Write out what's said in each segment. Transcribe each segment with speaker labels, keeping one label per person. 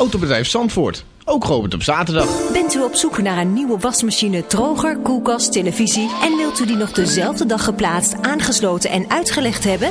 Speaker 1: Autobedrijf Zandvoort. Ook geopend op zaterdag.
Speaker 2: Bent u op zoek naar een nieuwe wasmachine, droger, koelkast, televisie... en wilt u die nog dezelfde dag geplaatst, aangesloten en uitgelegd hebben?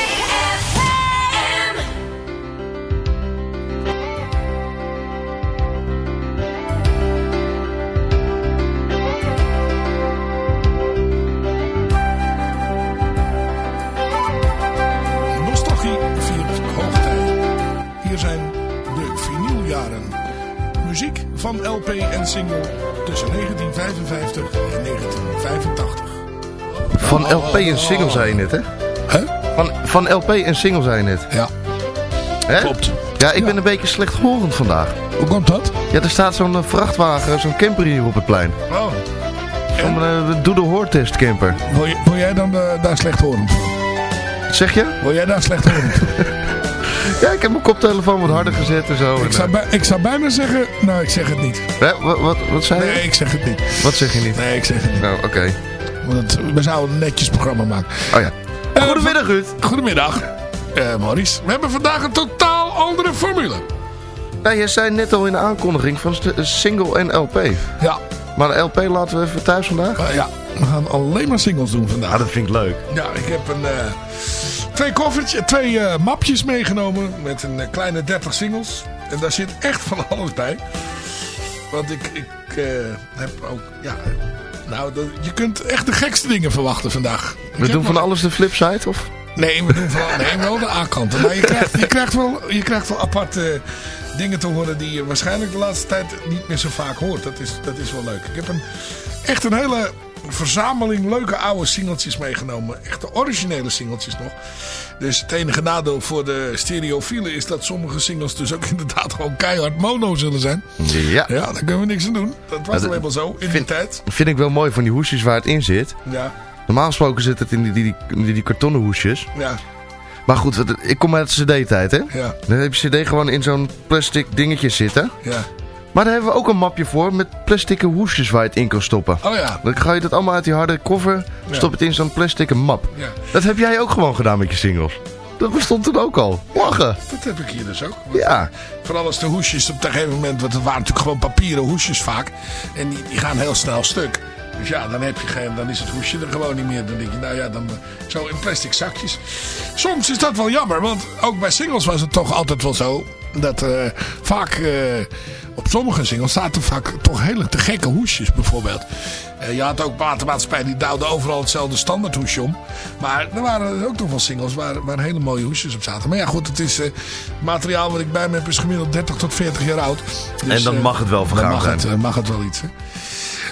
Speaker 3: Single tussen 1955 en 1985.
Speaker 4: Van LP en single zei je net, hè?
Speaker 3: Hè?
Speaker 4: Van, van LP en single zei je net.
Speaker 3: Ja,
Speaker 4: Hè?
Speaker 3: Klopt.
Speaker 4: Ja, ik
Speaker 3: Ja.
Speaker 4: ben een beetje slechthorend vandaag.
Speaker 3: hoe komt dat?
Speaker 4: Ja, er staat zo'n eh, vrachtwagen, zo'n camper hier op het plein.
Speaker 3: Oh.
Speaker 4: Zo'n uh, Doe de Hoortest camper.
Speaker 3: Wil, je- wil jij dan eh, daar slecht horen?
Speaker 4: Zeg je?
Speaker 3: Wil jij daar slecht horen?
Speaker 4: Ja, ik heb mijn koptelefoon wat harder gezet en zo.
Speaker 3: ik,
Speaker 4: En,
Speaker 3: zou
Speaker 4: eh,
Speaker 3: bij, ik zou bijna zeggen... Nou, ik zeg het niet.
Speaker 4: hè, wat, wat, wat zei je?
Speaker 3: Nee, ik zeg het niet.
Speaker 4: Wat zeg je niet?
Speaker 3: Nee, ik zeg het niet.
Speaker 4: Nou, oké.
Speaker 3: Want we zouden een netjes programma maken.
Speaker 4: Oh ja.
Speaker 3: Eh,
Speaker 4: Goedemiddag, Ruud.
Speaker 3: Goedemiddag, eh Maurice. We hebben vandaag een totaal andere formule.
Speaker 4: Nou, jij zei net al in de aankondiging van single en LP.
Speaker 3: Ja,
Speaker 4: Maar de LP laten we even thuis vandaag?
Speaker 3: ja, we gaan alleen maar singles doen vandaag.
Speaker 4: Ah, dat vind ik leuk.
Speaker 3: Ja, ik heb een, eh, twee koffertjes, twee eh, mapjes meegenomen met een eh, kleine 30 singles. En daar zit echt van alles bij. Want ik, ik eh, heb ook, ja, nou, dat- je kunt echt de gekste dingen verwachten vandaag.
Speaker 4: We doen van
Speaker 3: nog-
Speaker 4: alles de flipside, of?
Speaker 3: Nee, we doen vooral, nee, wel de A-kanten. Maar je krijgt, je, krijgt wel, je krijgt wel aparte dingen te horen die je waarschijnlijk de laatste tijd niet meer zo vaak hoort. Dat is, dat is wel leuk. Ik heb een, echt een hele verzameling leuke oude singeltjes meegenomen. Echte originele singeltjes nog. Dus het enige nadeel voor de stereofielen is dat sommige singles dus ook inderdaad gewoon keihard mono zullen zijn.
Speaker 4: Ja.
Speaker 3: Ja, daar kunnen we niks aan doen. Dat was
Speaker 4: Ja,
Speaker 3: al
Speaker 4: dat-
Speaker 3: helemaal zo in die
Speaker 4: vind-
Speaker 3: tijd.
Speaker 4: Vind ik wel mooi van die hoesjes waar het in zit.
Speaker 3: Ja,
Speaker 4: Normaal gesproken zit het in die, die, die, die kartonnen hoesjes.
Speaker 3: ja,
Speaker 4: Maar goed, ik kom uit de cd-tijd, hè?
Speaker 3: ja,
Speaker 4: Dan heb je cd gewoon in zo'n plastic dingetje zitten.
Speaker 3: ja.
Speaker 4: Maar daar hebben we ook een mapje voor met plastic hoesjes waar je het in kan stoppen.
Speaker 3: Oh ja,
Speaker 4: Dan ga je dat allemaal uit die harde koffer, stop het in zo'n plastic map.
Speaker 3: ja.
Speaker 4: Dat heb jij ook gewoon gedaan met je singles. Dat bestond toen ook al. Lachen.
Speaker 3: Dat heb ik hier dus ook.
Speaker 4: Ja.
Speaker 3: Vooral als de hoesjes op een gegeven moment, want het waren natuurlijk gewoon papieren hoesjes vaak. En die, die gaan heel snel stuk. Dus ja, dan, heb je geen, dan is het hoesje er gewoon niet meer. Dan denk je, nou ja, dan eh, zo in plastic zakjes. Soms is dat wel jammer, want ook bij singles was het toch altijd wel zo. Dat eh, vaak eh, op sommige singles zaten vaak toch hele te gekke hoesjes bijvoorbeeld. Je had ook watermaatschappij die duwde overal hetzelfde standaard hoesje om. Maar er waren ook nog wel singles waar, waar hele mooie hoesjes op zaten. Maar ja goed, het is materiaal wat ik bij me heb is gemiddeld 30 tot 40 jaar oud. Dus,
Speaker 4: En dan
Speaker 3: eh,
Speaker 4: mag het wel
Speaker 3: dan
Speaker 4: vergaan
Speaker 3: mag
Speaker 4: zijn.
Speaker 3: Het, mag het wel iets. Hè?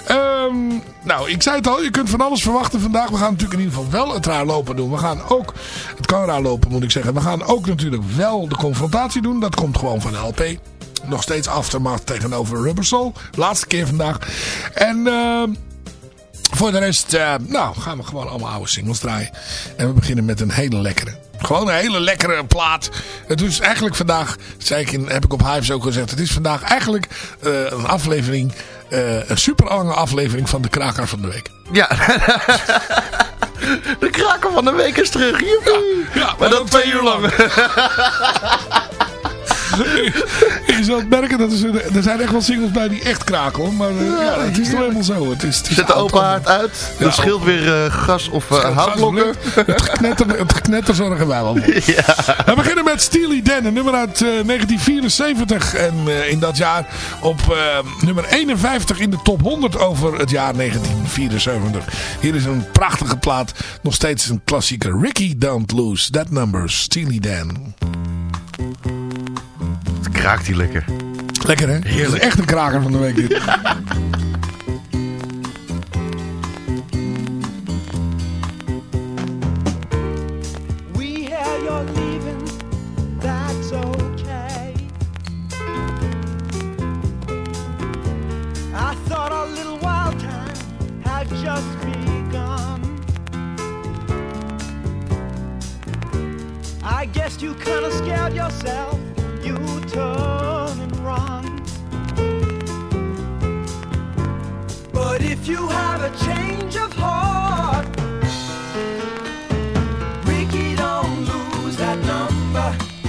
Speaker 3: Ehm, nou, ik zei het al, je kunt van alles verwachten vandaag. We gaan natuurlijk in ieder geval wel het raar lopen doen. We gaan ook, het kan raar lopen moet ik zeggen. We gaan ook natuurlijk wel de confrontatie doen. Dat komt gewoon van LP. Nog steeds Aftermath tegenover Rubber Soul. Laatste keer vandaag. En ehm, voor de rest, eh, nou, gaan we gewoon allemaal oude singles draaien. En we beginnen met een hele lekkere. Gewoon een hele lekkere plaat. Het is eigenlijk vandaag, zei ik in, heb ik op Hives ook gezegd. Het is vandaag eigenlijk eh, een aflevering, eh, een super lange aflevering van de Kraker van de Week.
Speaker 4: Ja. De kraker van de week is terug. Joepie.
Speaker 3: Ja,
Speaker 4: maar dat twee uur lang.
Speaker 3: Je zult merken dat er, er zijn echt wel singles bij die echt kraken hoor. Maar eh, ja, het is toch helemaal zo. Het is, het is
Speaker 4: Zet de open haard uit.
Speaker 3: Ja.
Speaker 4: Dat scheelt weer eh, gas of uh, houtblokken.
Speaker 3: Het geknetter, het geknetter zorgen wij wel voor. We beginnen met Steely Dan, een nummer uit eh, 1974. En eh, in dat jaar op eh, nummer 51 in de top 100 over het jaar 1974. Hier is een prachtige plaat. Nog steeds een klassieker. Ricky Don't Lose That Number. Steely Dan.
Speaker 4: Kraakt die lekker.
Speaker 3: Lekker hè? Heerlijk. is echt een kraker van de week dit.
Speaker 5: We
Speaker 6: you're leaving, that's okay. I thought our little wild time had just begun. I guess you kinda scared yourself, you turn and run. But if you have a change of heart, Ricky, don't lose that number.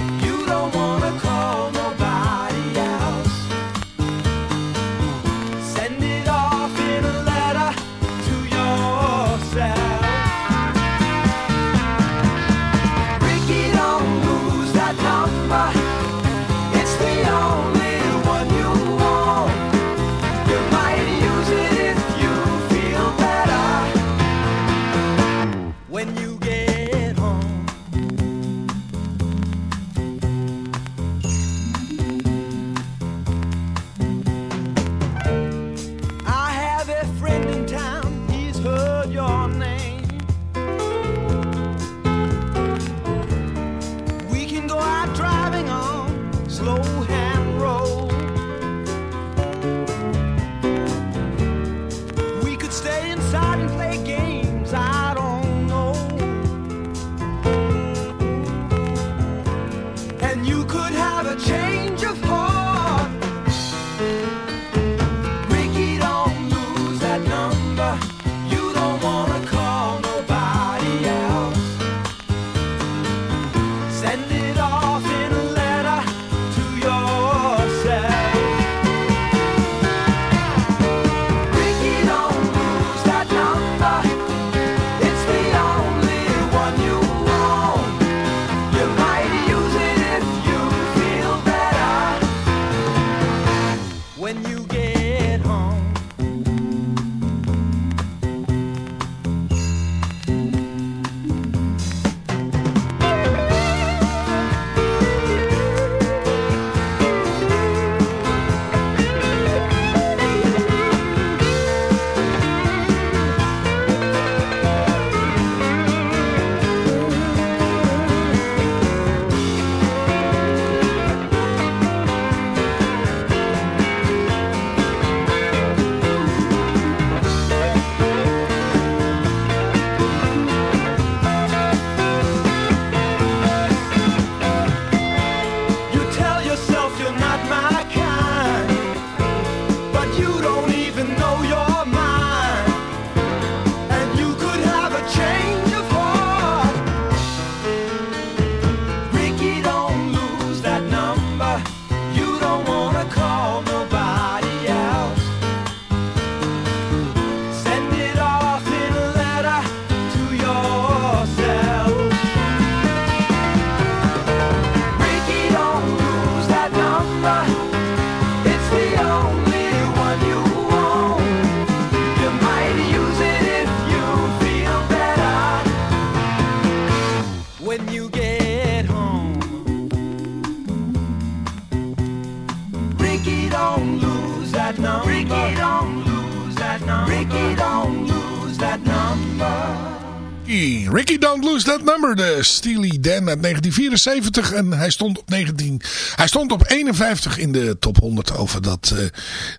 Speaker 6: That Number,
Speaker 3: de Steely Dan uit 1974. En hij stond op 19, hij stond op 51 in de top 100 over dat, eh,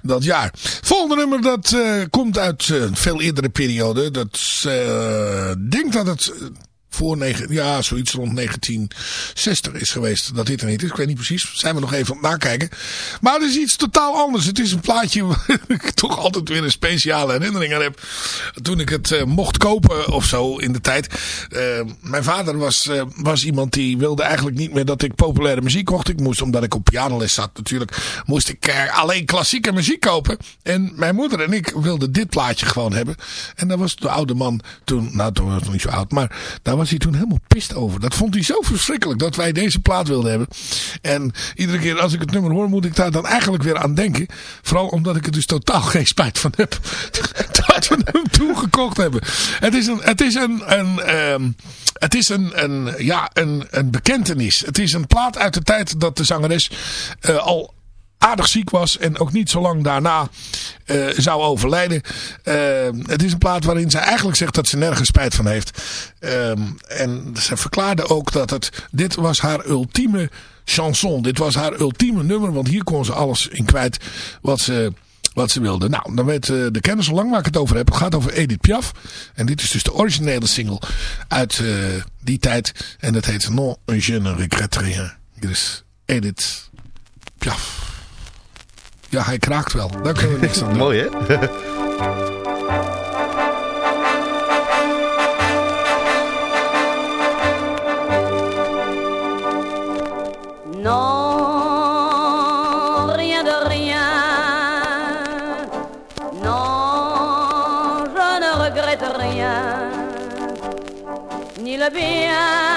Speaker 3: dat jaar. Volgende nummer, dat eh, komt uit eh, een veel eerdere periode. Dat denk dat het voor negen, ja, zoiets rond 1960 is geweest dat dit er niet is. Ik weet niet precies. Zijn we nog even aan het nakijken. Maar het is iets totaal anders. Het is een plaatje waar ik toch altijd weer een speciale herinnering aan heb. Toen ik het eh, mocht kopen of zo in de tijd. Eh, mijn vader was, eh, was iemand die wilde eigenlijk niet meer dat ik populaire muziek kocht. Ik moest, omdat ik op pianoles zat natuurlijk, moest ik alleen klassieke muziek kopen. En mijn moeder en ik wilden dit plaatje gewoon hebben. En daar was de oude man toen, nou toen was nog niet zo oud, maar daar was hij toen helemaal pist over. Dat vond hij zo verschrikkelijk dat wij deze plaat wilden hebben. En iedere keer als ik het nummer hoor moet ik daar dan eigenlijk weer aan denken. Vooral omdat ik er dus totaal geen spijt van heb. dat we hem toen gekocht hebben. Het is een, het is een, een, ehm, het is een, een, ja, een, een bekentenis. Het is een plaat uit de tijd dat de zangeres eh, al aardig ziek was en ook niet zo lang daarna eh, zou overlijden. Eh, het is een plaat waarin ze eigenlijk zegt dat ze nergens spijt van heeft. Ehm, en ze verklaarde ook dat het, dit was haar ultieme chanson. Dit was haar ultieme nummer, want hier kon ze alles in kwijt wat ze wat ze wilde. Nou, dan weet eh, de kennis al lang waar ik het over heb. Het gaat over Edith Piaf. En dit is dus de originele single uit eh, die tijd. En dat heet Non, je ne regrette rien. Dus Edith Piaf. Ja, hij kraakt wel. Daar kunnen we niks aan doen.
Speaker 4: Mooi hè?
Speaker 7: Non, rien de rien. Non, je ne regrette rien. Ni le bien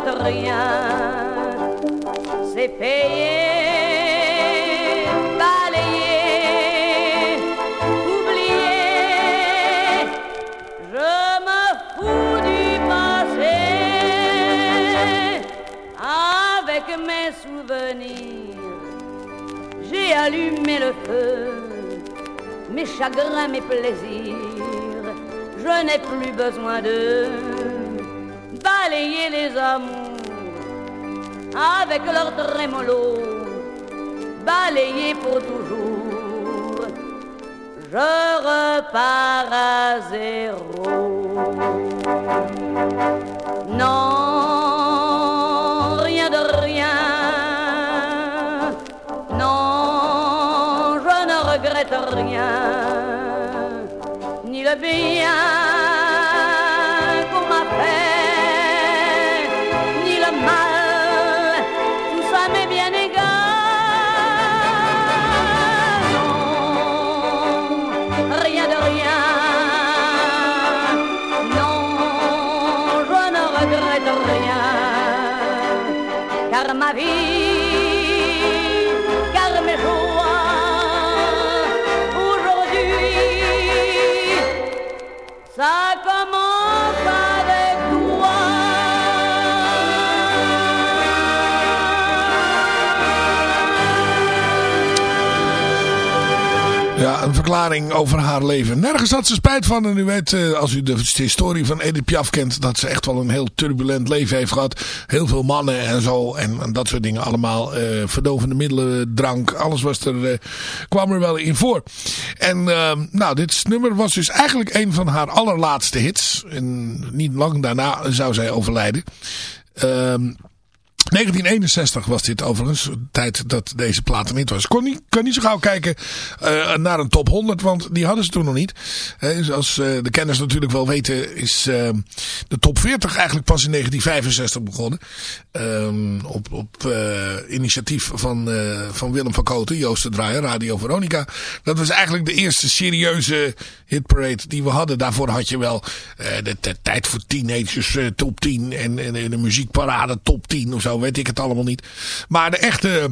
Speaker 7: rien. C'est payé, balayé, oublié. Je me fous du passé avec mes souvenirs. J'ai allumé le feu, mes chagrins, mes plaisirs. Je n'ai plus besoin de balayer les amours avec leur trémolo, balayer pour toujours. Je repars à zéro. Non,
Speaker 3: vida. Verklaring over haar leven. Nergens had ze spijt van. En u weet, eh, als u de historie van Edith Piaf kent, dat ze echt wel een heel turbulent leven heeft gehad. Heel veel mannen en zo. En, dat soort dingen allemaal. eh, verdovende middelen, drank, alles was er, eh, kwam er wel in voor. En eh, nou, dit nummer was dus eigenlijk een van haar allerlaatste hits. En niet lang daarna zou zij overlijden. Ehm 1961 was dit overigens, de tijd dat deze plaat er niet was. Kon niet, kan niet zo gauw kijken eh, naar een top 100, want die hadden ze toen nog niet. Zoals eh, de kenners natuurlijk wel weten, is eh, de top 40 eigenlijk pas in 1965 begonnen. Ehm, op op eh, initiatief van, van Willem van Koten, Joost de Draaier, Radio Veronica. Dat was eigenlijk de eerste serieuze hitparade die we hadden. Daarvoor had je wel de, de tijd voor teenagers top 10 en, en, en de muziekparade top 10 of zo, weet ik het allemaal niet. Maar de echte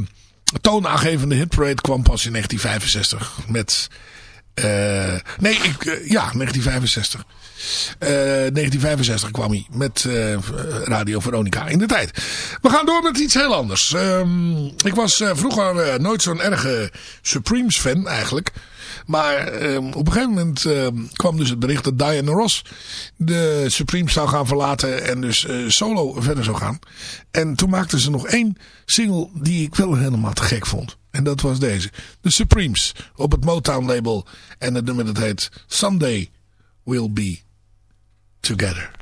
Speaker 3: toonaangevende hitparade kwam pas in 1965 met... eh, nee, ik, eh, ja, 1965. Eh 1965 kwam hij met eh, Radio Veronica in de tijd. We gaan door met iets heel anders. Ehm, ik was eh, vroeger eh, nooit zo'n erge Supremes fan eigenlijk. Maar ehm, op een gegeven moment ehm, kwam dus het bericht dat Diana Ross de Supremes zou gaan verlaten en dus eh, solo verder zou gaan. En toen maakten ze nog één single die ik wel helemaal te gek vond. En dat was deze. De Supremes op het Motown label. En het nummer dat heet Someday We'll Be Together.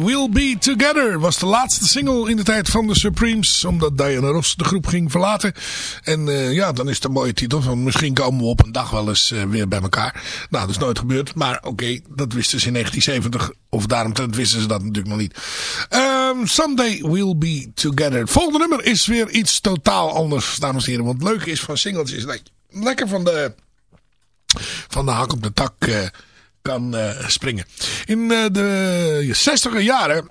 Speaker 8: We'll Be
Speaker 3: Together was de laatste single in de tijd van de Supremes. Omdat Diana Ross de groep ging verlaten. En uh, ja, dan is het een mooie titel van misschien komen we op een dag wel eens uh, weer bij elkaar. Nou, dat is nooit gebeurd. Maar oké, dat wisten ze in 1970. Of daaromtrent wisten ze dat natuurlijk nog niet. Um, Someday We'll Be Together. Het volgende nummer is weer iets totaal anders, dames en heren. Want het leuke is van singles is dat lekker van de, van de hak op de tak... Uh, kan uh, springen. In uh, de 60 jaren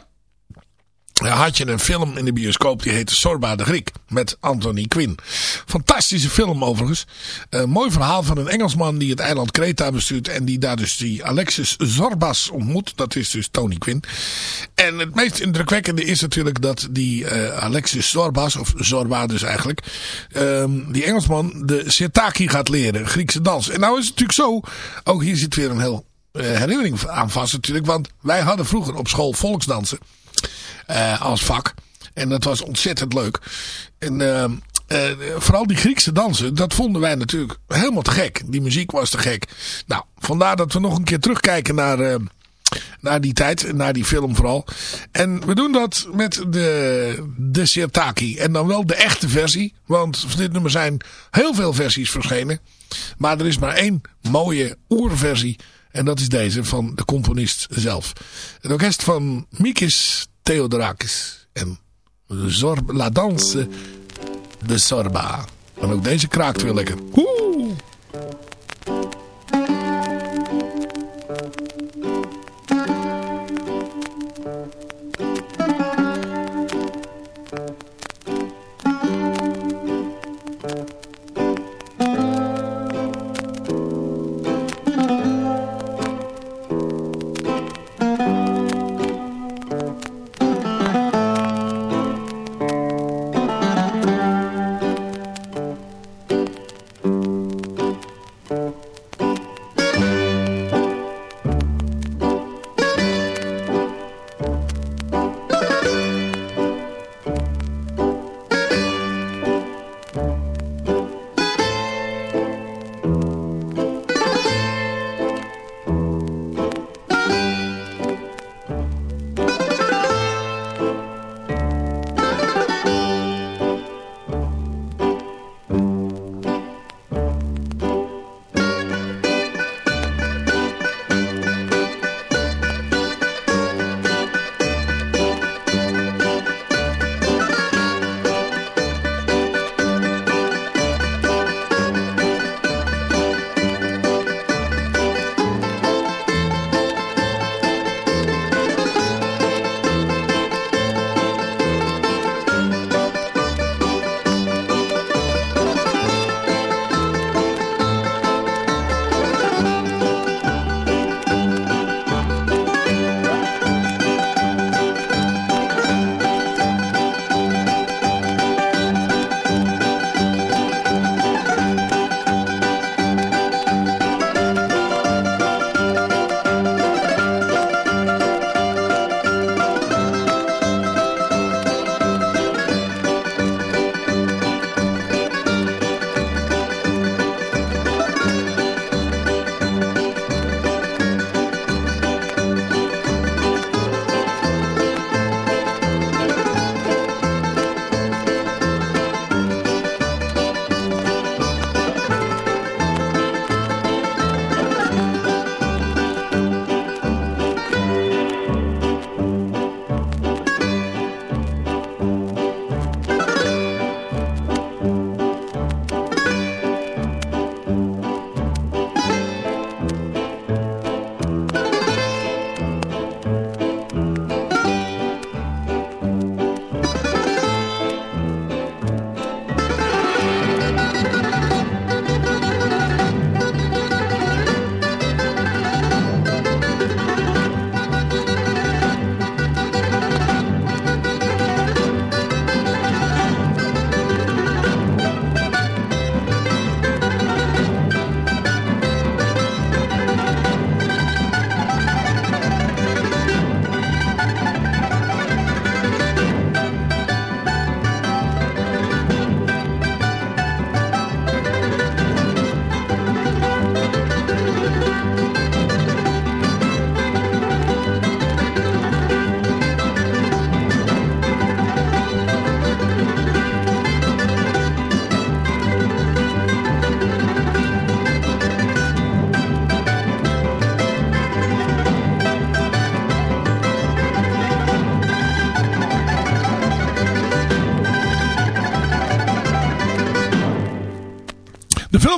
Speaker 3: had je een film in de bioscoop die heette Sorba de Griek met Anthony Quinn. Fantastische film overigens. Mooi verhaal van een Engelsman die het eiland Kreta bestuurt en die daar dus die Alexis Zorbas ontmoet. Dat is dus Tony Quinn. En het meest indrukwekkende is natuurlijk dat die Alexis Zorbas, of Zorba dus eigenlijk, um, die Engelsman de Sirtaki gaat leren, Griekse dans. En nou is het natuurlijk zo, ook hier zit weer een heel herinnering aan vast natuurlijk, want wij hadden vroeger op school volksdansen. Uh, als vak. En dat was ontzettend leuk. En uh, vooral die Griekse dansen, dat vonden wij natuurlijk helemaal te gek. Die muziek was te gek. Nou, vandaar dat we nog een keer terugkijken naar, naar die tijd. Naar die film vooral. En we doen dat met de, de Sirtaki. En dan wel de echte versie. Want van dit nummer zijn heel veel versies verschenen. Maar er is maar één mooie oerversie. En dat is deze van de componist zelf. Het orkest van Mikis Theodorakis en Zorba, La Danse de Sorba. En ook deze kraakt weer lekker. Woe!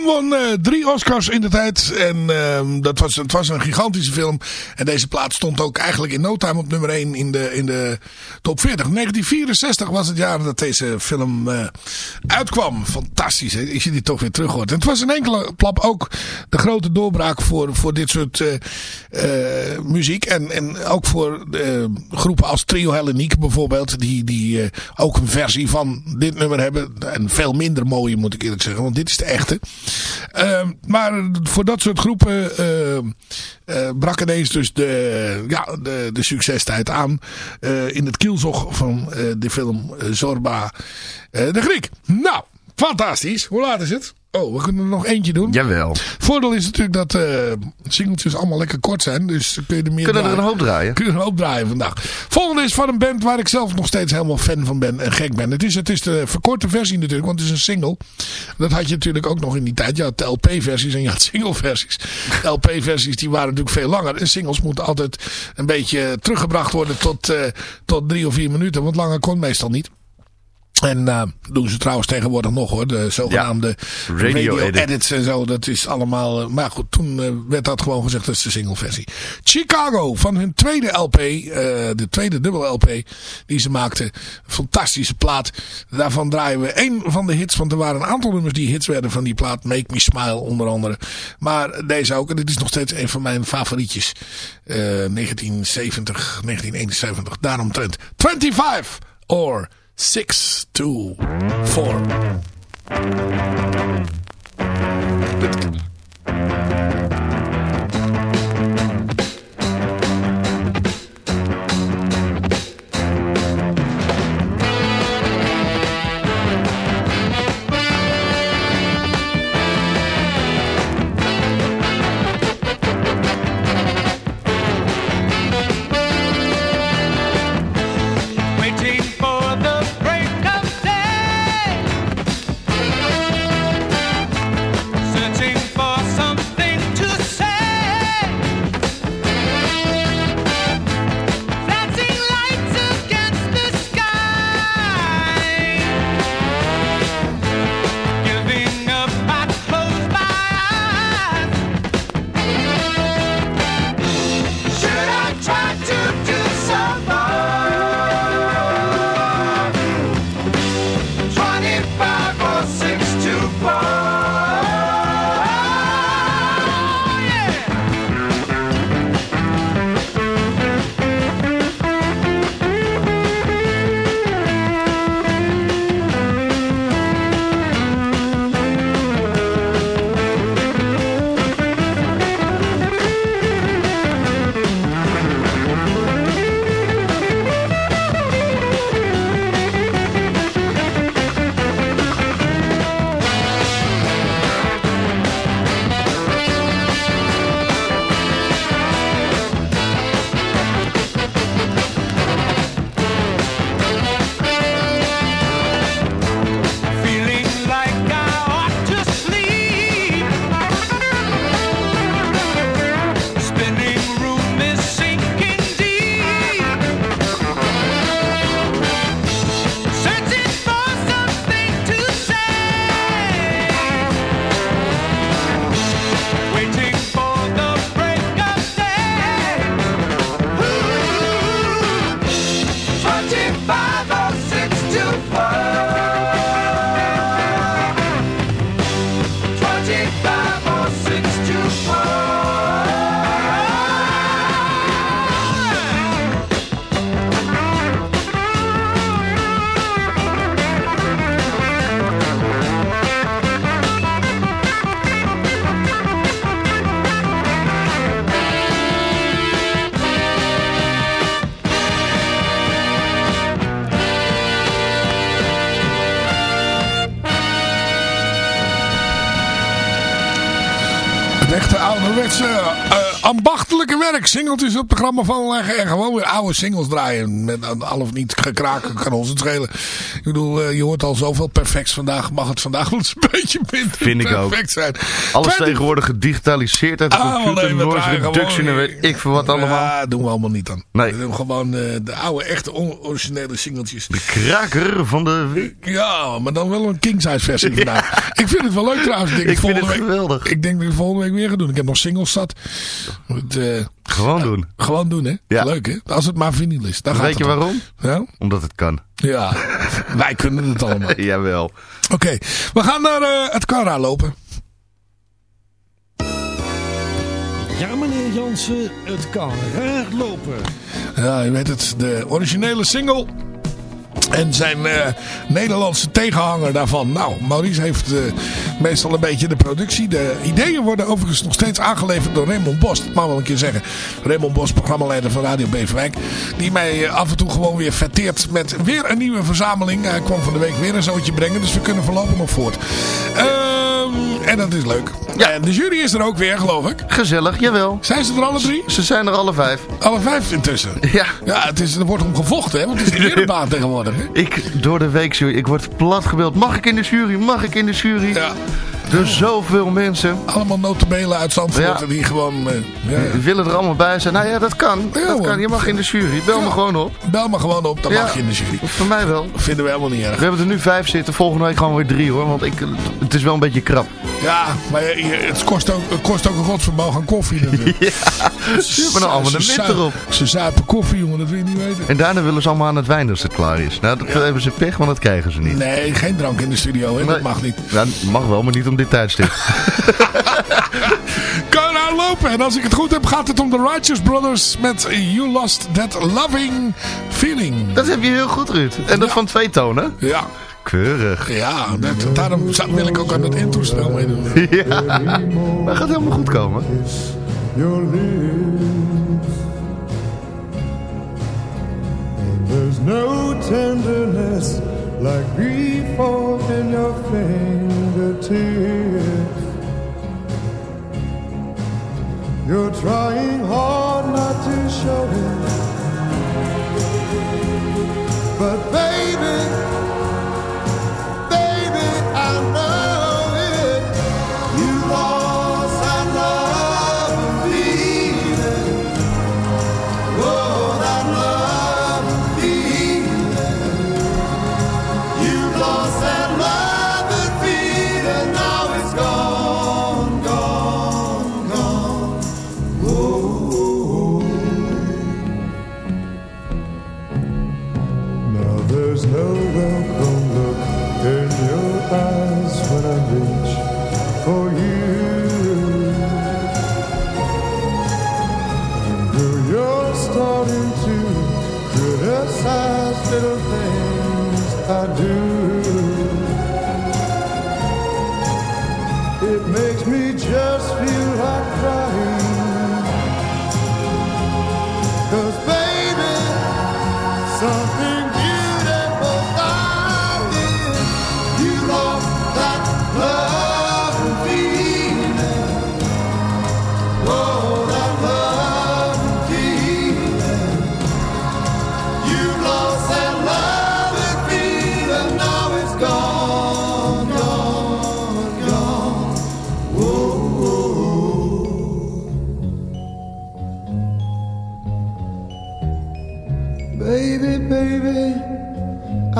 Speaker 3: Won eh, drie Oscars in de tijd. En ehm, dat was, het was een gigantische film. En deze plaat stond ook eigenlijk in no time op nummer 1 in de, in de top 40. 1964 was het jaar dat deze film eh, uitkwam. Fantastisch, als je die toch weer terug hoort. Het was in enkele klap ook de grote doorbraak voor, voor dit soort eh, muziek. En, en ook voor eh, groepen als Trio Helleniek bijvoorbeeld. Die, die eh, ook een versie van dit nummer hebben. En veel minder mooie moet ik eerlijk zeggen. Want dit is de echte. Ehm, maar voor dat soort groepen eh, eh, brak ineens dus de, ja, de, de succestijd aan. eh, in het kielzog van eh, de film eh, Zorba eh, de Griek. Nou, fantastisch. Hoe laat is het? Oh, we kunnen er nog eentje doen.
Speaker 4: Jawel.
Speaker 3: Voordeel is natuurlijk dat eh singeltjes allemaal lekker kort zijn. Dus kun je er meer
Speaker 4: Kunnen er een hoop draaien?
Speaker 3: Kun je er een hoop draaien vandaag. Volgende is van een band waar ik zelf nog steeds helemaal fan van ben en gek ben. Het is, het is de verkorte versie natuurlijk, want het is een single. Dat had je natuurlijk ook nog in die tijd. Je had de LP-versies en je had single-versies. LP-versies die waren natuurlijk veel langer. En singles moeten altijd een beetje teruggebracht worden tot, eh, tot drie of vier minuten. Want langer kon meestal niet. En eh, doen ze trouwens tegenwoordig nog hoor. De zogenaamde
Speaker 4: Radio edit.
Speaker 3: edits en zo. Dat is allemaal... eh, maar goed, toen eh, werd dat gewoon gezegd. Dat is de single versie. Chicago van hun tweede LP. de tweede dubbel LP. Die ze maakten. Fantastische plaat. Daarvan draaien we één van de hits. Want er waren een aantal nummers die hits werden van die plaat. Make Me Smile onder andere. Maar deze ook. En dit is nog steeds een van mijn favorietjes. Eh 1970, 1971. Daaromtrent. 25 or
Speaker 5: Six, two, four.
Speaker 3: Het echte ouderwetse eh ambachtelijke werk. Singeltjes op de grammofoon leggen en gewoon weer oude singles draaien. Met een al of niet gekraken kan ons het schelen. Ik bedoel, eh, je hoort al zoveel perfects vandaag. Mag het vandaag wel eens een beetje minder
Speaker 4: Vind ik ook.
Speaker 3: perfect zijn.
Speaker 4: Alles tegenwoordig gedigitaliseerd uit de
Speaker 3: Ah,
Speaker 4: computer, noise
Speaker 3: draaien
Speaker 4: reduction en weet ik veel wat allemaal.
Speaker 3: Ja, doen we allemaal niet dan.
Speaker 4: Nee.
Speaker 3: We doen gewoon eh, de oude, echte, originele singeltjes.
Speaker 4: De kraker van de week.
Speaker 3: Ja, maar dan wel een king-size versie vandaag. Ik vind het wel leuk trouwens. Ik, denk
Speaker 4: Ik vind het
Speaker 3: week-
Speaker 4: geweldig.
Speaker 3: Ik denk dat ik volgende week weer ga doen. Ik heb nog singles zat. Het, eh,
Speaker 4: Gewoon doen.
Speaker 3: gewoon doen, hè?
Speaker 4: Ja.
Speaker 3: Leuk, hè? Als het maar vinyl is. Dan gaat
Speaker 4: Weet je waarom?
Speaker 3: Ja?
Speaker 4: Omdat het kan.
Speaker 3: Ja, wij kunnen het allemaal. Oké,
Speaker 4: Jawel.
Speaker 3: we gaan naar eh, het Cara lopen.
Speaker 9: Ja, meneer Jansen, het kan raar lopen.
Speaker 3: Ja, je weet het. De originele single. En zijn eh, Nederlandse tegenhanger daarvan. Nou, Maurice heeft eh, meestal een beetje de productie. De ideeën worden overigens nog steeds aangeleverd door Raymond Bos. Dat mag wel een keer zeggen. Raymond Bos, programmaleider van Radio Beverwijk. Die mij eh, af en toe gewoon weer fetteert met weer een nieuwe verzameling. Hij kwam van de week weer een zootje brengen. Dus we kunnen voorlopig nog voort. Ehm, en dat is leuk.
Speaker 4: Ja.
Speaker 3: En de jury is er ook weer, geloof ik.
Speaker 4: Gezellig, jawel.
Speaker 3: Zijn ze er alle drie?
Speaker 4: Ze zijn er alle vijf.
Speaker 3: Alle vijf intussen.
Speaker 4: Ja.
Speaker 3: Ja, het is, er wordt om gevochten, hè? Want het is een wereldbaan tegenwoordig?
Speaker 4: Ik, door de week, ik word plat gebeld. Mag ik in de jury? Mag ik in de jury?
Speaker 3: Ja.
Speaker 4: Door zoveel mensen.
Speaker 3: Allemaal notabelen uit Zandvoort
Speaker 4: Ja.
Speaker 3: die gewoon... eh, ja.
Speaker 4: Die willen er allemaal bij zijn. Nou ja, dat kan.
Speaker 3: Ja,
Speaker 4: dat kan. Je mag in de jury. Bel me gewoon op.
Speaker 3: Bel maar gewoon op, dan mag je in de jury.
Speaker 4: Voor mij wel.
Speaker 3: Vinden we helemaal niet erg.
Speaker 4: We hebben er nu vijf zitten. Volgende week gewoon weer drie hoor. Want ik, het is wel een beetje krap.
Speaker 3: Ja, maar het kost ook, het kost ook een godsvermogen aan koffie natuurlijk.
Speaker 4: Ja. Abonnement
Speaker 3: Ze
Speaker 4: erop.
Speaker 3: Ze zuipen koffie, jongen, dat wil je niet weten.
Speaker 4: En daarna willen ze allemaal aan het wijn als het klaar is. Nou, dat hebben ze pech, want dat krijgen ze niet.
Speaker 3: Nee, geen drank in de studio, hè? dat mag niet.
Speaker 4: Ja, mag wel, maar niet om dit tijdstip.
Speaker 3: Kan nou lopen. En als ik het goed heb, gaat het om de Righteous Brothers met You Lost That Loving Feeling.
Speaker 4: Dat heb je heel goed, Ruud. En dat
Speaker 3: Ja.
Speaker 4: van twee tonen.
Speaker 3: Ja,
Speaker 4: Keurig.
Speaker 3: ja dat, daarom wil ik ook aan het intoestel meedoen.
Speaker 4: Ja. Maar gaat helemaal goed komen.
Speaker 6: there's no tenderness like grief in your fingertips. You're trying hard not to show it.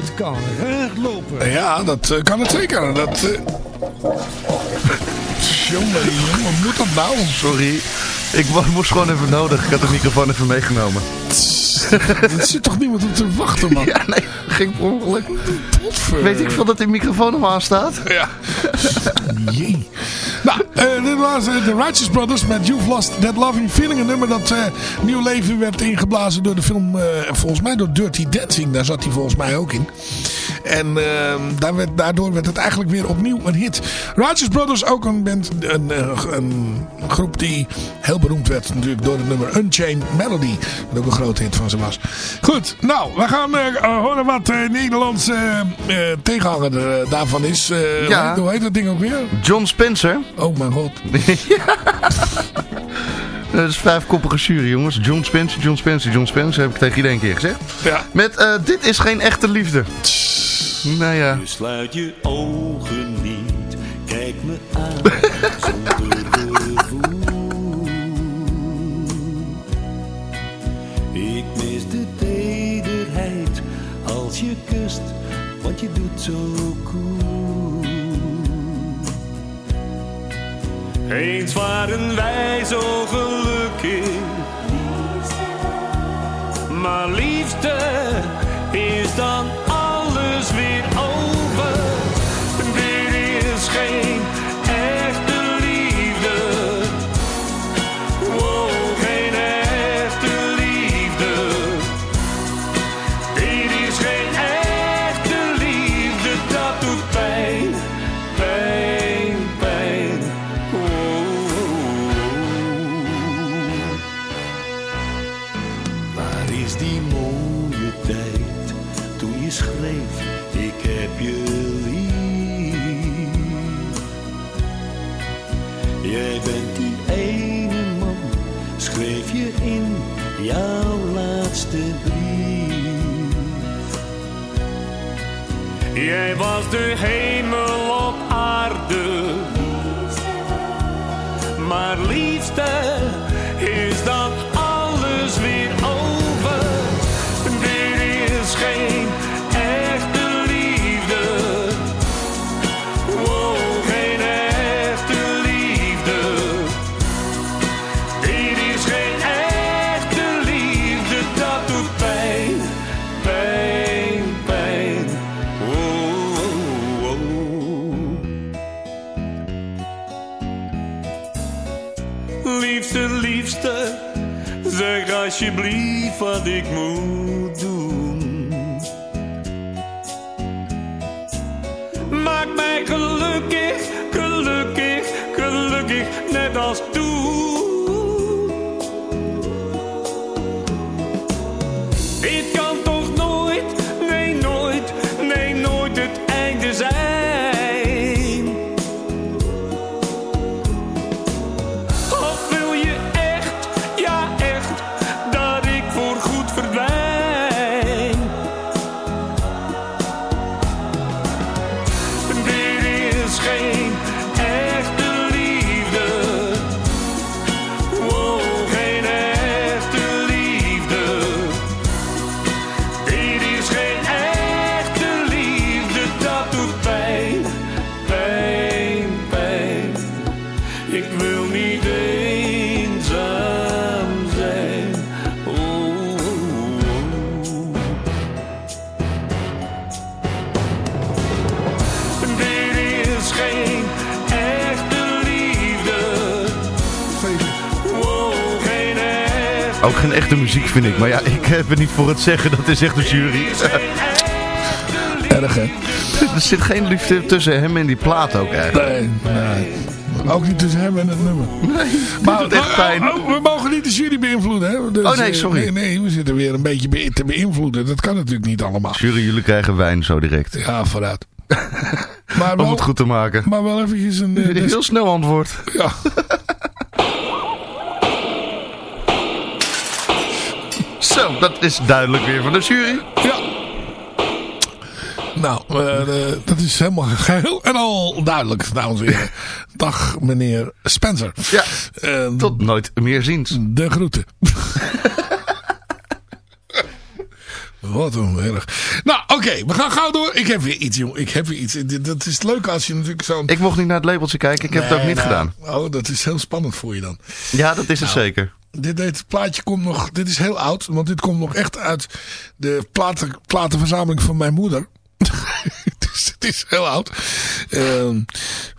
Speaker 9: Het kan raar lopen.
Speaker 3: Ja, dat eh, kan het zeker. Dat, eh, Jongen, jongen, moet dat nou?
Speaker 4: Sorry. Ik moest gewoon even nodig. Ik had de microfoon even meegenomen.
Speaker 3: Er zit toch niemand op te wachten, man?
Speaker 4: Ja, nee. Ging per ongeluk.
Speaker 3: Potver.
Speaker 4: Weet ik veel dat die microfoon nog aan staat?
Speaker 3: Ja. Jee. Nou, eh, dit was eh, de Righteous Brothers met You've Lost That Loving Feeling. Een nummer dat eh, nieuw leven werd ingeblazen door de film, volgens mij door Dirty Dancing. Daar zat hij volgens mij ook in. En eh, daar werd, daardoor werd het eigenlijk weer opnieuw een hit. Righteous Brothers, ook een band, een, eh, een groep die heel beroemd werd natuurlijk door het nummer Unchained Melody. Wat ook een grote hit van ze was. Goed, nou, we gaan eh, eh, horen wat Nederlands eh, tegenhanger daarvan is.
Speaker 4: Ja.
Speaker 3: hoe heet- dat ding ook weer?
Speaker 4: John Spencer.
Speaker 3: Oh mijn god.
Speaker 4: Dat is vijfkoppige jury, jongens. John Spencer, John Spencer, John Spencer. Heb ik tegen iedereen een keer gezegd.
Speaker 3: Ja.
Speaker 4: Met Dit is geen echte liefde. Nou ja.
Speaker 10: Sluit je ogen niet, kijk me aan zonder gevoel. Ik mis de tederheid als je kust, want je doet zo cool. Eens waren wij zo gelukkig, maar liefste is dan alsjeblieft wat ik moet
Speaker 4: muziek vind ik. Maar ja, ik heb het niet voor het zeggen. Dat is echt de jury.
Speaker 3: Erg hè?
Speaker 4: er zit geen liefde tussen hem en die plaat ook eigenlijk.
Speaker 3: Nee, nee. Ook niet tussen hem en het nummer.
Speaker 4: Nee,
Speaker 3: Maar
Speaker 4: doet echt pijn.
Speaker 3: oh, we mogen niet de jury beïnvloeden. Hè? Dus,
Speaker 4: Oh, nee,
Speaker 3: eh,
Speaker 4: sorry.
Speaker 3: Nee, nee, we zitten weer een beetje be- te beïnvloeden. Dat kan natuurlijk niet allemaal.
Speaker 4: Jury, jullie krijgen wijn zo direct.
Speaker 3: Ja, vooruit. Maar
Speaker 4: Om
Speaker 3: wel,
Speaker 4: het goed te maken.
Speaker 3: maar wel eventjes een... eh,
Speaker 4: Heel snel antwoord.
Speaker 3: Ja.
Speaker 4: Zo, dat is duidelijk weer van de jury.
Speaker 3: Ja. Nou, eh, eh, dat is helemaal geheel en al duidelijk, dames en heren. Dag, meneer Spencer.
Speaker 4: Ja, tot nooit meer ziens.
Speaker 3: De groeten. Wat een erg. Nou, oké, we gaan gauw door. Ik heb weer iets, jong. Ik heb weer iets. Dat is leuk als je natuurlijk zo'n...
Speaker 4: Ik mocht niet naar het labeltje kijken, ik heb het ook niet
Speaker 3: nou,
Speaker 4: gedaan.
Speaker 3: Oh, dat is heel spannend voor je dan.
Speaker 4: Ja, dat is het
Speaker 3: Nou.
Speaker 4: zeker.
Speaker 3: Dit, dit plaatje komt nog... Dit is heel oud, want dit komt nog echt uit de platen, platenverzameling van mijn moeder. het, is, is heel oud.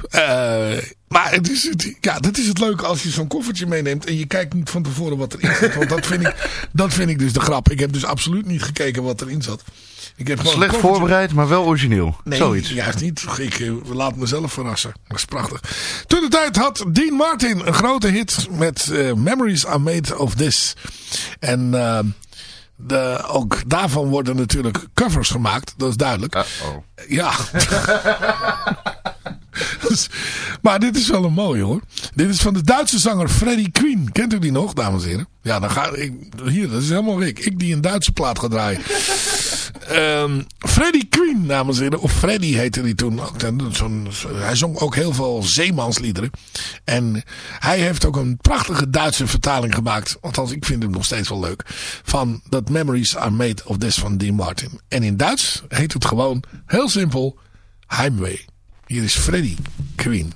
Speaker 3: Eh, maar het is, ja, dat is het leuke als je zo'n koffertje meeneemt en je kijkt niet van tevoren wat erin zit. Want dat vind ik, dat vind ik dus de grap. Ik heb dus absoluut niet gekeken wat erin zat. Ik heb gewoon
Speaker 4: Slecht voorbereid, maar wel origineel.
Speaker 3: Nee,
Speaker 4: Zoiets.
Speaker 3: juist niet. Ik eh, laat mezelf verrassen. Dat is prachtig. Toen de tijd had Dean Martin een grote hit met eh, Memories Are Made of This. En eh, de, ook daarvan worden natuurlijk covers gemaakt. Dat is duidelijk.
Speaker 4: Uh-oh.
Speaker 3: Ja. Dus- maar dit is wel een mooie hoor. Dit is van de Duitse zanger Freddie Queen. Kent u die nog, dames en heren? Ja, dan ga ik. Hier, dat is helemaal Rick. Ik die een Duitse plaat ga draaien. Ehm Freddie Queen, dames en heren. Of Freddie heette hij toen. hij zong ook heel veel zeemansliederen. En hij heeft ook een prachtige Duitse vertaling gemaakt. Althans, ik vind hem nog steeds wel leuk. Van dat Memories Are Made of This van Dean Martin. En in Duits heet het gewoon heel simpel Heimwee. Hier is Freddie Queen.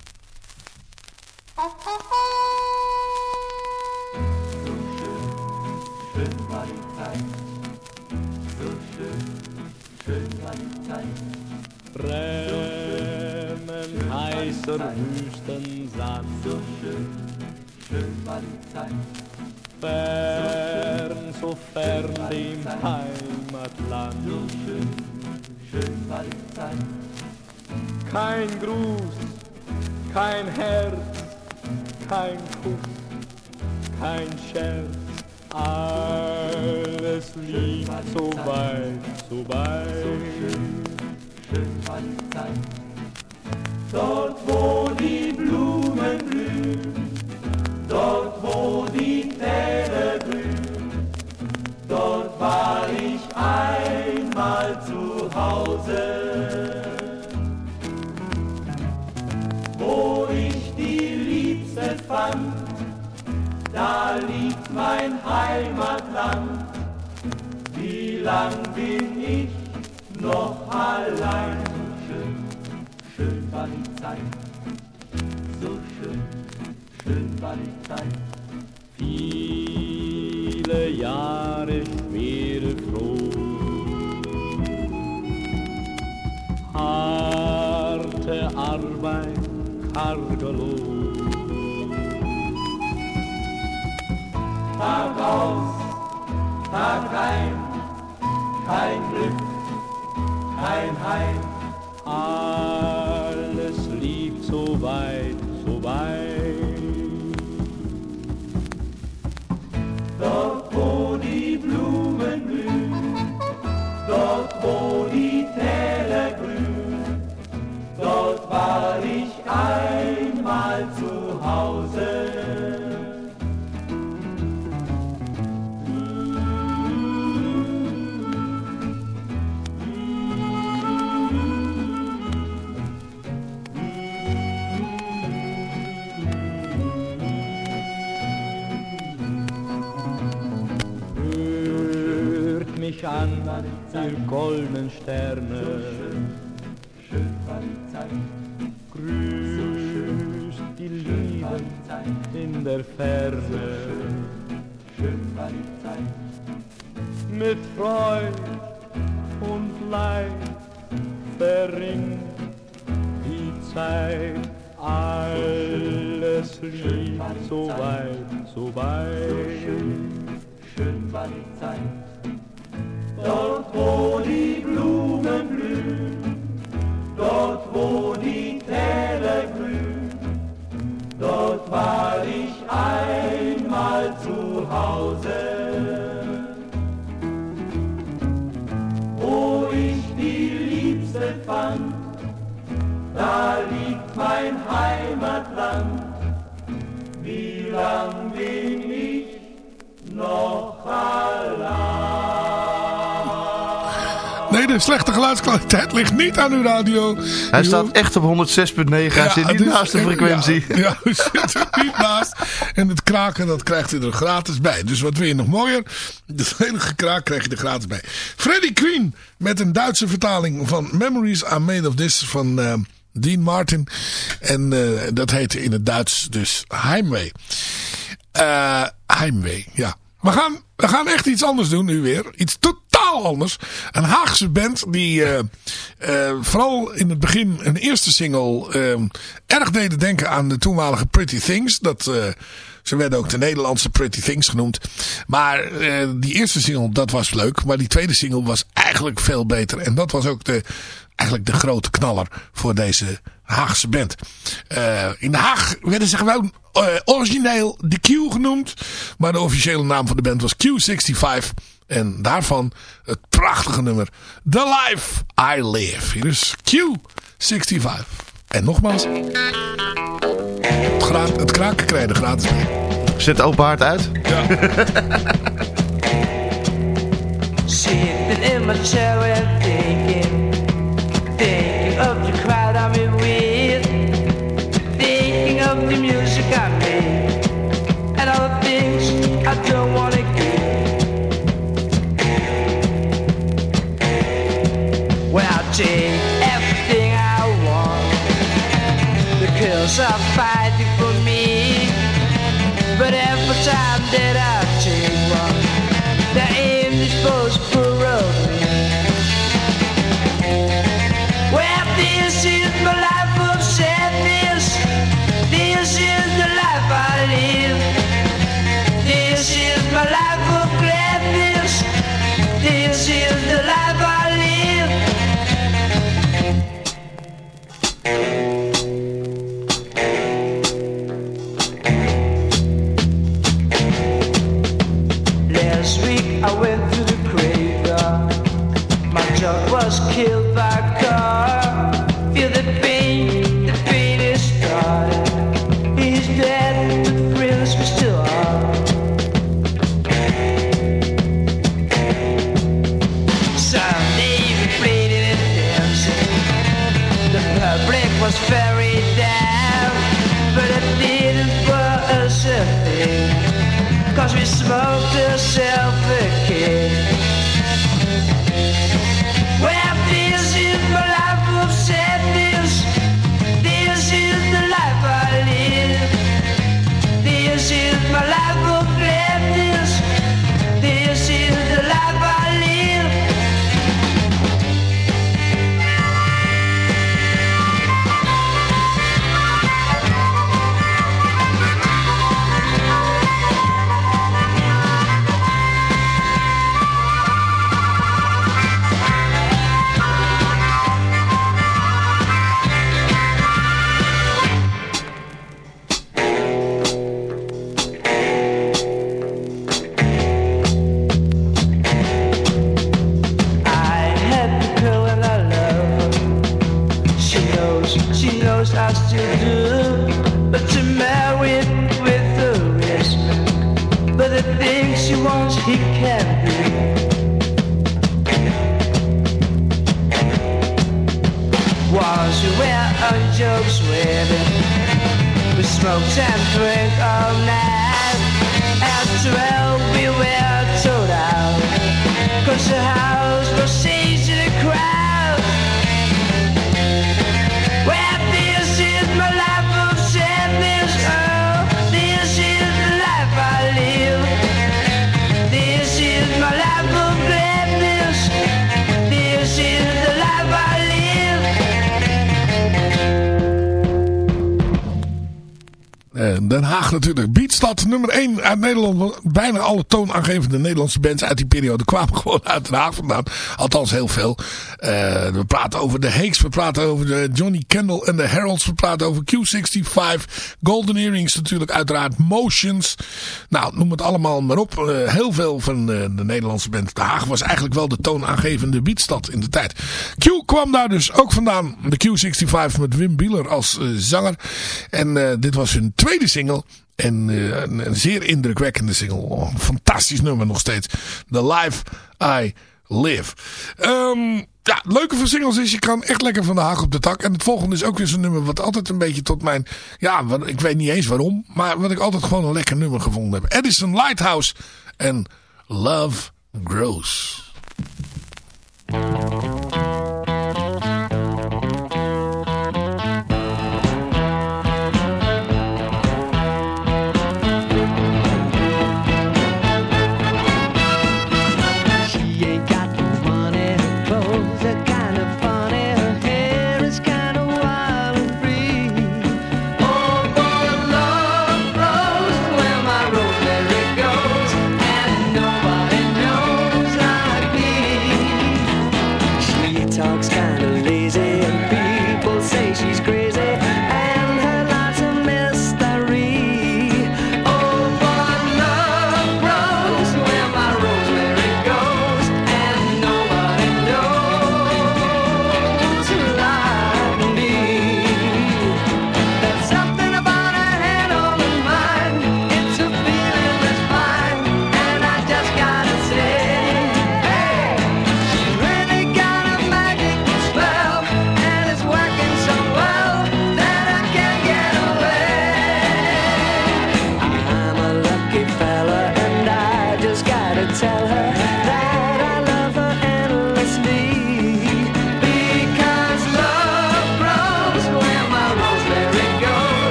Speaker 11: Heißer Wüstensand.
Speaker 12: So schön, schön war die Zeit.
Speaker 11: Fern, so fern dem Heimatland.
Speaker 12: So schön, schön war die Zeit.
Speaker 11: Kein Gruß, kein Herz, kein Kuss, kein Scherz. Alles liegt so weit, so weit.
Speaker 12: Schön war die Zeit. Dort wo die Blumen blühen, dort wo die Täler grün, dort war ich einmal zu Hause. Wo ich die Liebste fand, da liegt mein Heimatland. Wie lang bin ich noch allein?
Speaker 11: Lohn.
Speaker 12: Tag aus, Tag ein, kein Glück, kein Heim.
Speaker 11: Alles liegt so weit, so weit.
Speaker 12: Dort
Speaker 11: mich an, ihr goldenen Sterne. Grüßt die Liebe in der Ferne. Mit Freud und Leid verringt die Zeit. Alles liegt so weit, so weit.
Speaker 12: Schön war die Zeit. Dort wo die Blumen blühen, dort wo die Täler grün, dort war ich einmal zu Hause. Wo ich die Liebste fand,
Speaker 5: mein Heimatland. Wie lang bin ich noch
Speaker 3: Nee, de slechte geluidskwaliteit ligt niet aan uw radio.
Speaker 4: Hij staat echt op 106.9. Hij zit niet
Speaker 3: dus-
Speaker 4: naast de frequentie.
Speaker 3: Ja, ja, hij zit er niet naast. En het kraken, dat krijgt u er gratis bij. Dus wat wil je nog mooier? Het hele gekraak krijg je er gratis bij. Freddie Queen met een Duitse vertaling van Memories Are Made of This van eh, Dean Martin. En eh, dat heette in het Duits dus Heimwee. Eh Heimwee, ja. We gaan, we gaan echt iets anders doen nu weer. Iets totaal anders. Een Haagse band die eh, eh, vooral in het begin een eerste single eh, erg deden denken aan de toenmalige Pretty Things. Dat, ze werden ook de Nederlandse Pretty Things genoemd. Maar die eerste single, dat was leuk. Maar die tweede single was eigenlijk veel beter. En dat was ook de, eigenlijk de grote knaller voor deze Haagse band. Eh, in Den Haag werden ze gewoon eh, origineel de Q genoemd. Maar de officiële naam van de band was Q65. En daarvan het prachtige nummer The Life I Live. Hier is Q65. En nogmaals, het, gra- het kraken krijg je er gratis bij.
Speaker 4: Zet de open haard uit.
Speaker 5: Sitting in my chair bijna alle toonaangevende Nederlandse bands uit die periode kwamen gewoon uit Den Haag vandaan. Althans heel veel. We praten over de Hakes. We praten over de Johnny Kendall en de Heralds. We praten over Q65. Golden Earrings natuurlijk uiteraard. Motions. Nou, noem het allemaal maar op. Eh, heel veel van eh, de Nederlandse band. Den Haag was eigenlijk wel de toonaangevende beatstad in de tijd. Q kwam daar dus ook vandaan. De Q65 met Wim Bieler als eh, zanger. En dit was hun tweede single. En een, een zeer indrukwekkende single. Oh, fantastisch nummer nog steeds. The Life I Live. Ehm, ja, leuke van singles is, je kan echt lekker van de haag op de tak. En het volgende is ook weer zo'n nummer wat altijd een beetje tot mijn... Ja, wat, ik weet niet eens waarom. Maar wat ik altijd gewoon een lekker nummer gevonden heb. Edison Lighthouse en Love Grows.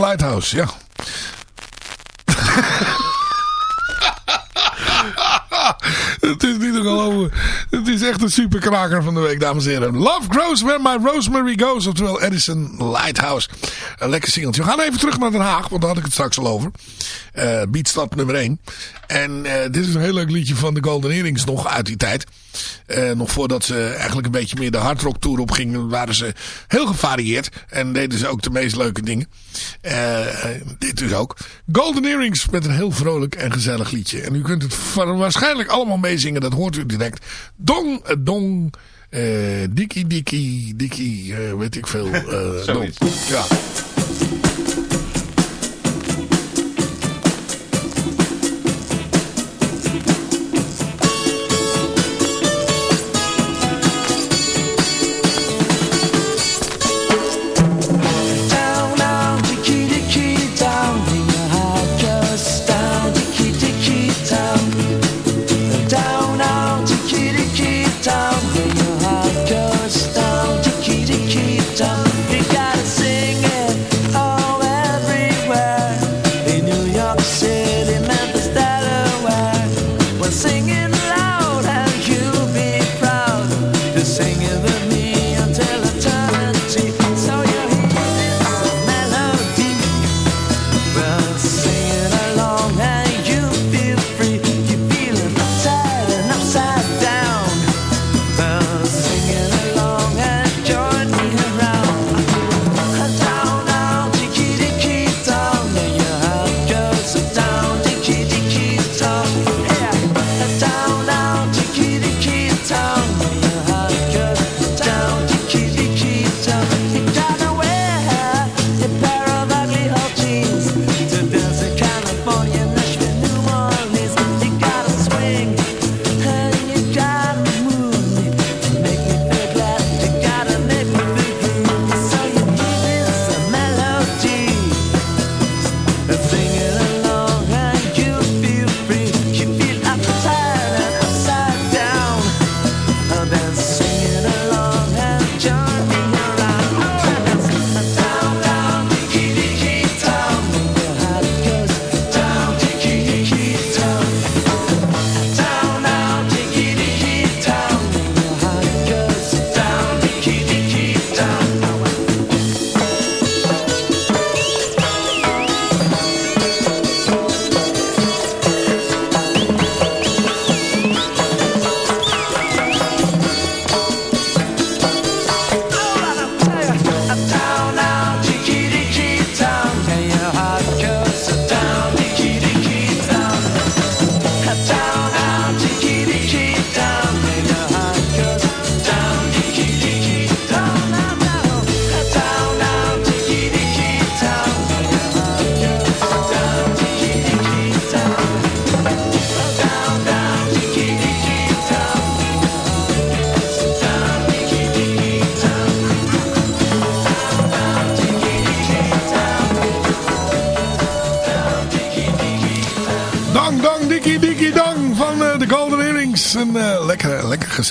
Speaker 5: Lighthouse, ja. Het is niet te geloven. Het is echt een superkraker van de week, dames en heren. Love grows where my rosemary goes. Oftewel Edison Lighthouse. Een lekker singeltje. We gaan even terug naar Den Haag, want daar had ik het straks al over. Beatstad nummer 1. En eh, dit is een heel leuk liedje van de Golden Earrings nog uit die tijd. Eh, nog voordat ze eigenlijk een beetje meer de hardrock tour op gingen, waren ze heel gevarieerd. En deden ze ook de meest leuke dingen. Eh, dit dus ook. Golden Earrings met een heel vrolijk en gezellig liedje. En u kunt het waarschijnlijk allemaal meezingen, dat hoort u direct. Dong, dong, dikkie, dikkie, dikkie, weet ik veel. dong. Ja.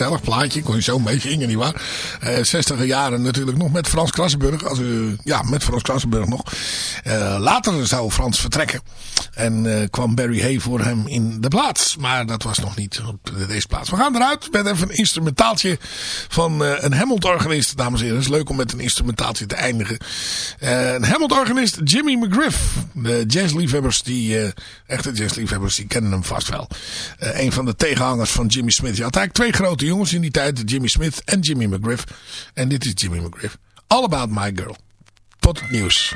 Speaker 3: Gezellig plaatje. Kon je zo mee zingen, nietwaar? Uh, 60 jaren natuurlijk nog met Frans Krassenburg. Als, uh, ja, met Frans Krassenburg nog. Uh, later zou Frans vertrekken. En uh, kwam Barry Hay voor hem in de plaats. Maar dat was nog niet op deze plaats. We gaan eruit met even een instrumentaaltje van een Hammond-organist. Dames en heren, het is leuk om met een instrumentaaltje te eindigen. Een Hammond-organist, Jimmy McGriff. De jazzliefhebbers, die, uh, echte jazzliefhebbers, die kennen hem vast wel. Uh, een van de tegenhangers van Jimmy Smith. Je had eigenlijk twee grote jongens in die tijd. Jimmy Smith en Jimmy McGriff. En dit is Jimmy McGriff. All About My Girl. Tot het nieuws.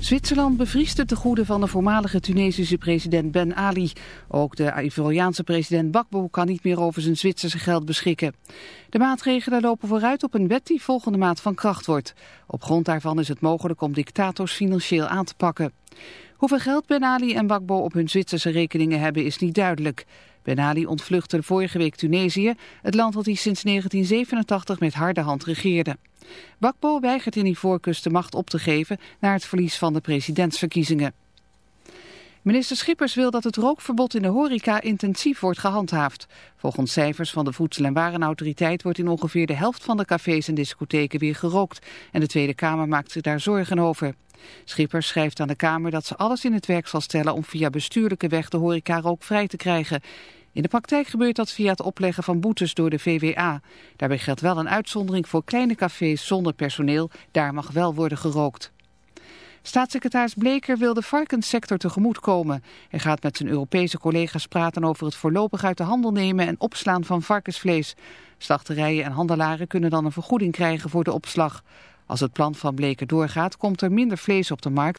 Speaker 5: Zwitserland bevriest het tegoeden van de voormalige Tunesische president Ben Ali. Ook de Ivoriaanse president Bakbo kan niet meer over zijn Zwitserse geld beschikken. De maatregelen lopen vooruit op een wet die volgende maand van kracht wordt. Op grond daarvan is het mogelijk om dictators financieel aan te pakken. Hoeveel geld Ben Ali en Bakbo op hun Zwitserse rekeningen hebben is niet duidelijk. Ben Ali ontvluchtte vorige week Tunesië, het land dat hij sinds 1987 met harde hand regeerde. Bakbo weigert in Ivoorkust de macht op te geven na het verlies van de presidentsverkiezingen. Minister Schippers wil dat het rookverbod in de horeca intensief wordt gehandhaafd. Volgens cijfers van de Voedsel- en Warenautoriteit wordt in ongeveer de helft van de cafés en discotheken weer gerookt. En de Tweede Kamer maakt zich daar zorgen over. Schippers schrijft aan de Kamer dat ze alles in het werk zal stellen om via bestuurlijke weg de horeca rookvrij te krijgen. In de praktijk gebeurt dat via het opleggen van boetes door de VWA. Daarbij geldt wel een uitzondering voor kleine cafés zonder personeel. Daar mag wel worden gerookt. Staatssecretaris Bleker wil de varkenssector tegemoetkomen. Hij gaat met zijn Europese collega's praten over het voorlopig uit de handel nemen en opslaan van varkensvlees. Slachterijen en handelaren kunnen dan een vergoeding krijgen voor de opslag. Als het plan van Bleker doorgaat, komt er minder vlees op de markt.